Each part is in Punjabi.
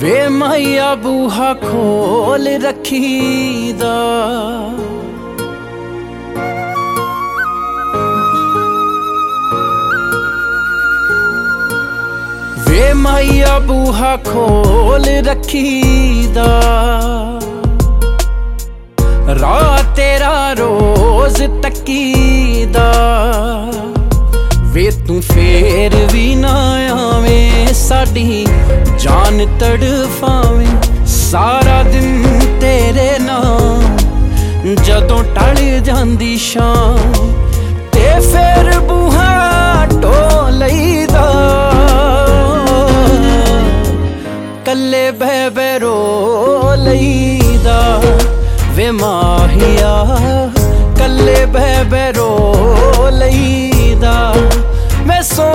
ਵੇ ਮਾਇਆ ਬੂਹਾ ਖੋਲ ਰੱਖੀਦਾ। ਵੇ ਮਾਇਆ ਬੂਹਾ ਖੋਲ ਰੱਖੀਦਾ। ਰਾਤ ਤੇਰਾ ਰੋਜ਼ ਤੱਕੀਦਾ ਵੇ ਤੂੰ ਫੇਰ ਵੀ ਨਾ ਆਵੇਂ ਸਾਡੀ ਜਾਨ ਤੜਫਾਵੇਂ, ਸਾਰਾ ਦਿਨ ਤੇਰੇ ਨਾਲ। ਜਦੋਂ ਟਲ ਜਾਂਦੀ ਸ਼ਾਮ, ਤੇ ਫਿਰ ਬੂਹਾ ਢੋ ਲਈਦਾ। ਕੱਲੇ ਬਹਿ ਬਹਿ ਰੋ ਲਈਦਾ। ਵੇ ਮਾਹੀਆ, ਕੱਲੇ ਬਹਿ ਬਹਿ ਰੋ ਲਈਦਾ। ਮੈਂ ਸੋ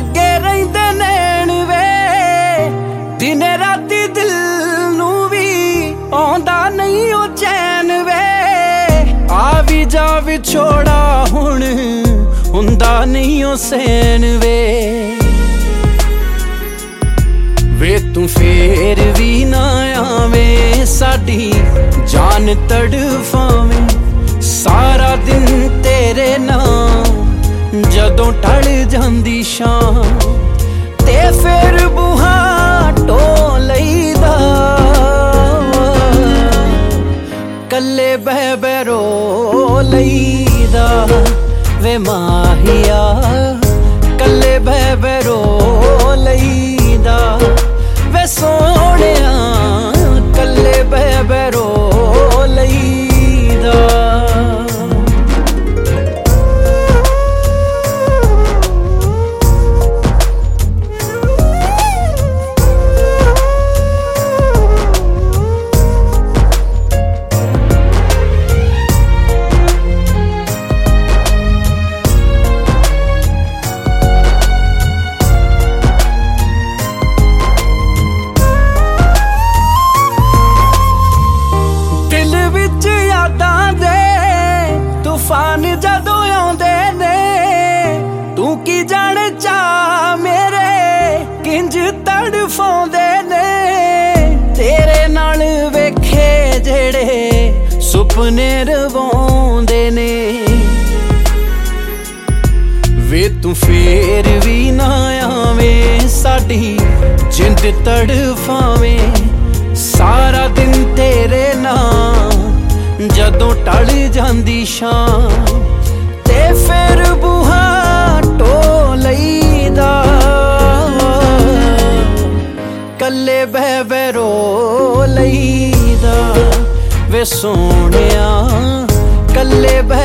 ਲੱਗੇ ਰਹਿੰਦੇ ਨੈਣ ਵੇ। ਦਿਨੇ ਰਾਤੀ ਦਿਲ ਨੂੰ ਵੀ ਆਉਂਦਾ ਨਹੀਂ ਉਹ ਚੈਨ ਵੇ। ਆ ਵੀ ਜਾ ਵਿਛੋੜਾ ਹੁਣ, ਹੁੰਦਾ ਨਹੀਂ ਉਹ ਸੈਨ ਵੇ। ਵੇ ਤੂੰ ਫੇਰ ਵੀ ਨਾ ਆਵੇਂ, ਸਾਡੀ ਜਾਨ ਤੜਫਾਵੇਂ। ਸਾਰਾ ਦਿਨ ਤੇਰੇ ਨਾਲ ਟਲ ਜਾਂਦੀ ਸ਼ਾਮ ਤੇ ਫਿਰ ਬੁਹਾ ਢੋ ਲਈਦਾ। ਕੱਲੇ ਬਹਿ ਬਹਿ ਰੋ ਲਈਦਾ। ਵੇ ਮਾਹੀਆ, ਕੱਲੇ ਬਹਿ ਬਹਿ ਸੁਪਨੇ ਰਵਾਉਂਦੇ ਨੇ। ਵੇ ਤੂੰ ਫੇਰ ਵੀ ਨਾ ਆਵੇਂ, ਸਾਡੀ ਜਿੰਦ ਤੜਫਾਵੇਂ। ਸਾਰਾ ਦਿਨ ਤੇਰੇ ਨਾਲ ਜਦੋਂ ਟਲ ਜਾਂਦੀ ਸ਼ਾਮ। ਵੇ ਸੋਹਣਿਆ ਕੱਲੇ ਬਹਿ